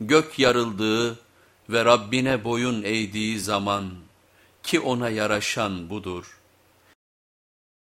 Gök yarıldığı ve Rabbine boyun eğdiği zaman ki ona yaraşan budur.''